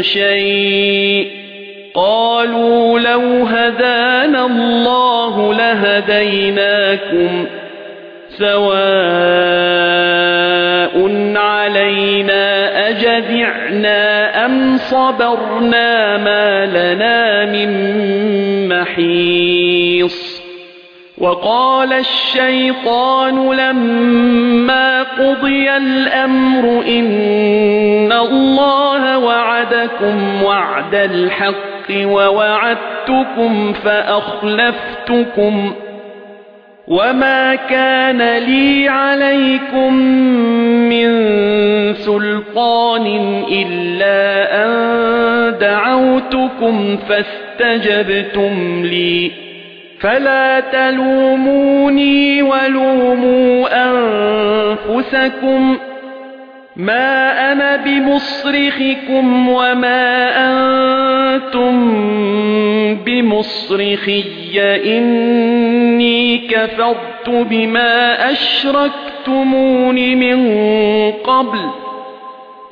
شَيْءٍ. قَالُوا لَوْ هَدَانَا اللَّهُ لَهَدَيْنَاكُمْ سَوَاءٌ عَلَيْنَا أَجَزِعْنَا أَمْ صَبَرْنَا مَا لَنَا مِنْ مَحِيصٍ. وَقَالَ الشَّيْطَانُ لَمَّا قُضِيَ الْأَمْرُ إِنَّ اللَّهَ وَعَدَكُمْ وَعْدَ الْحَقِّ وَوَعَدتُّكُمْ فَأَخْلَفْتُكُمْ وَمَا كَانَ لِي عَلَيْكُمْ مِنْ سُلْطَانٍ إِلَّا أَنْ دَعَوْتُكُمْ فَاسْتَجَبْتُمْ لِي فَلَا تَلُومُونِي وَلُومُوا أَنفُسَكُمْ مَا أَنَا بِمُصْرِخِكُمْ وَمَا أَنْتُمْ بِمُصْرِخِيَّ إِنِّي كَفَرْتُ بِمَا أَشْرَكْتُمُونِ مِنْ قَبْلُ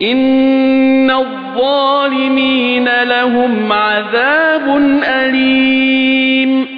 إِنَّ الظَّالِمِينَ لَهُمْ عَذَابٌ أَلِيمٌ